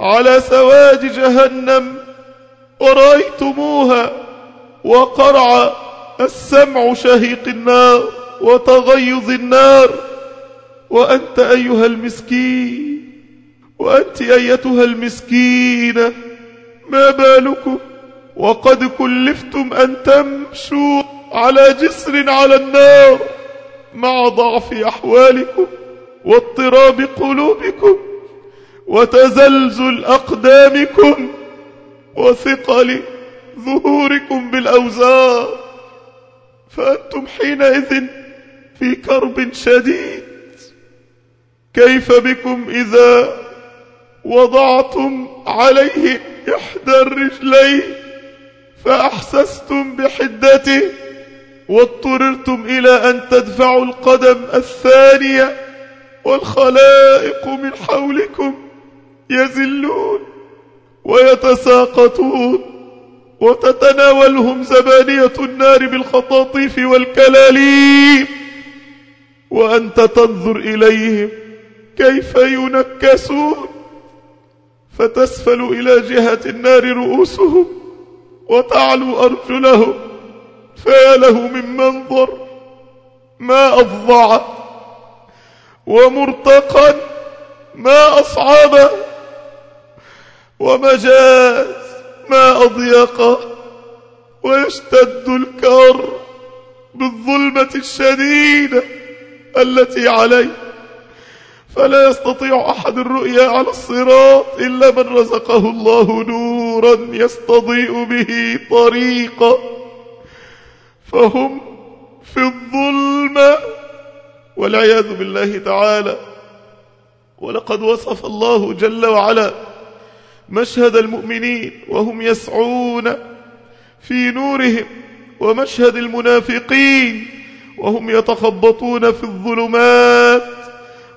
على سواد جهنم ورأيتموها وقرع السمع شهيق النار وتغيظ النار. وأنت أيها المسكين وأنت أيتها المسكينة ما بالكم وقد كلفتم أن تمشوا على جسر على النار مع ضعف أحوالكم واضطراب قلوبكم وتزلزل أقدامكم وثقل ظهوركم بالأوزار. فأنتم حينئذ في كرب شديد. كيف بكم إذا وضعتم عليه إحدى الرجلين فأحسستم بحدته واضطررتم إلى أن تدفعوا القدم الثانية والخلائق من حولكم يزلون ويتساقطون. وتتناولهم زبانية النار بالخطاطيف والكلاليب وأنت تنظر إليهم كيف ينكسون. فتسفل إلى جهة النار رؤوسهم وتعلو أرجلهم. فيا له من منظر ما أفظع ومرتقا ما أصعب ومجاز. ما أضيق ويشتد الكر بالظلمة الشديدة التي عليه فلا يستطيع أحد الرؤيا على الصراط إلا من رزقه الله نورا يستضيء به طريقا فهم في الظلمة والعياذ بالله تعالى. ولقد وصف الله جل وعلا مشهد المؤمنين وهم يسعون في نورهم ومشهد المنافقين وهم يتخبطون في الظلمات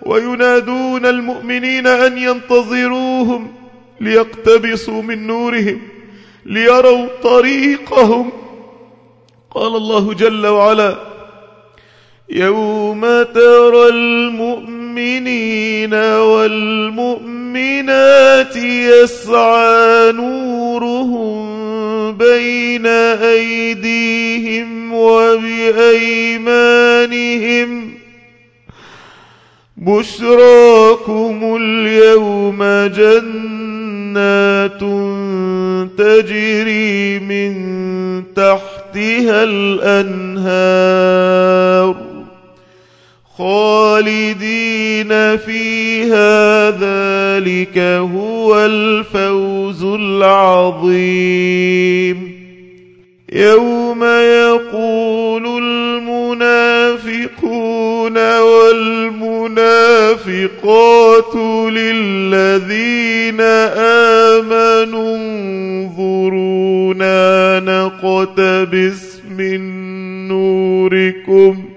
وينادون المؤمنين أن ينتظروهم ليقتبسوا من نورهم ليروا طريقهم. قال الله جل وعلا يوم ترى المؤمنين والمؤمنات يسعى نورهم بين أيديهم وبأيمانهم. بشراكم اليوم جنات تجري من تحتها الأنهار. خالدين فيها ذلك هو الفوز العظيم. يوم يقول المنافقون والمنافقات للذين آمنوا انظرونا نقتبس من نوركم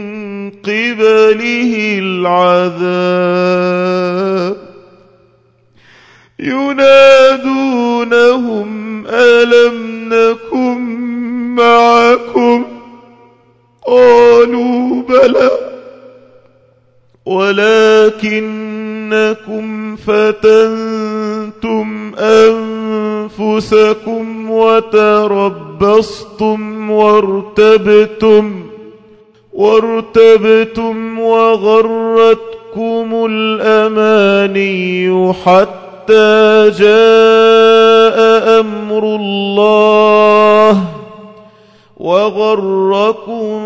قبله العذاب. ينادونهم ألم نكن معكم؟ قالوا بلى. ولكنكم فتنتم أنفسكم وتربصتم وارتبتم. وارتبتم وغرتكم الأماني حتى جاء أمر الله وغركم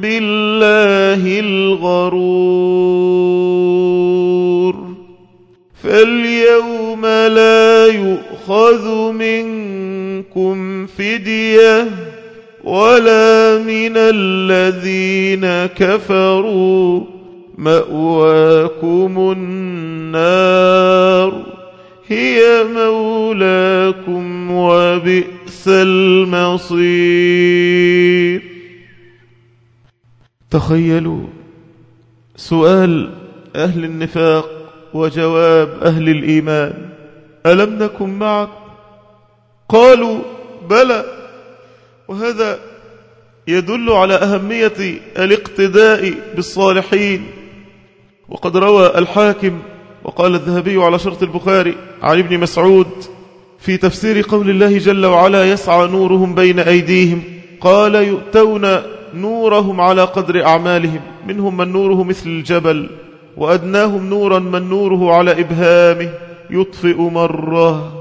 بالله الغرور فاليوم لا يؤخذ منكم فدية ولا من الذين كفروا مأواكم النار هي مولاكم وبئس المصير تخيلوا سؤال أهل النفاق وجواب أهل الإيمان ألم نكن معك؟ قالوا بلى وهذا يدل على أهمية الاقتداء بالصالحين. وقد روى الحاكم وقال الذهبي على شرط البخاري عن ابن مسعود في تفسير قول الله جل وعلا يسعى نورهم بين أيديهم قال يؤتون نورهم على قدر أعمالهم منهم من نوره مثل الجبل وأدناهم نورا من نوره على إبهامه يطفئ مرة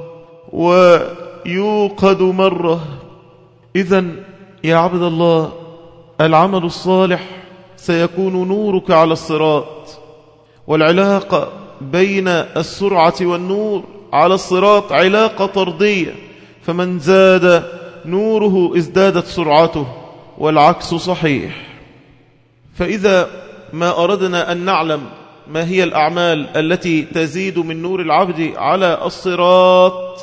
ويوقد مرة إذا يا عبد الله العمل الصالح سيكون نورك على الصراط والعلاقة بين السرعة والنور على الصراط علاقة طردية فمن زاد نوره ازدادت سرعته والعكس صحيح. فإذا ما أردنا أن نعلم ما هي الأعمال التي تزيد من نور العبد على الصراط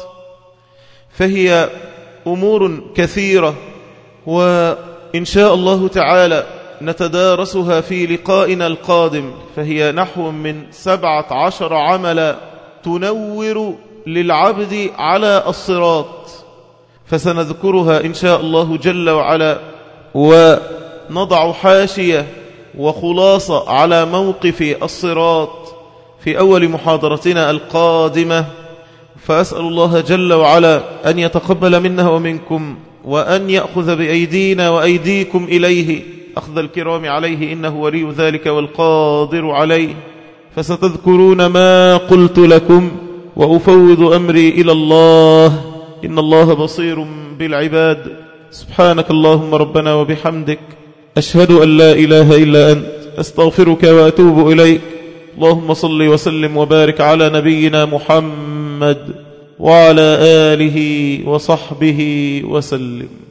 فهي أمور كثيرة وإن شاء الله تعالى نتدارسها في لقائنا القادم فهي نحو من سبعة عشر عملا تنور للعبد على الصراط. فسنذكرها إن شاء الله جل وعلا ونضع حاشية وخلاصة على موقف الصراط في أول محاضرتنا القادمة. فأسأل الله جل وعلا أن يتقبل منا ومنكم وأن يأخذ بأيدينا وأيديكم إليه. أخذ الكرام عليه إنه ولي ذلك والقادر عليه. فستذكرون ما قلت لكم وأفوض أمري إلى الله. إن الله بصير بالعباد. سبحانك اللهم ربنا وبحمدك. أشهد أن لا إله إلا أنت. أستغفرك وأتوب إليك. اللهم صل وسلم وبارك على نبينا محمد وعلى آله وصحبه وسلم.